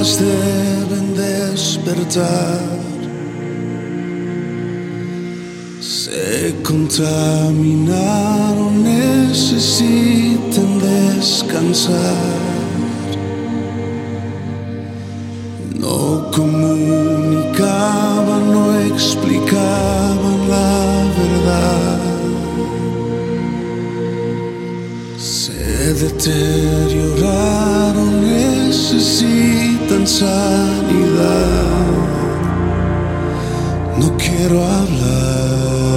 jóvenes deben despertar. Se contaminaron, necesitan descansar. No comunicaban, no explicaban Se deterioraron, necesitan sanidad. No quiero hablar.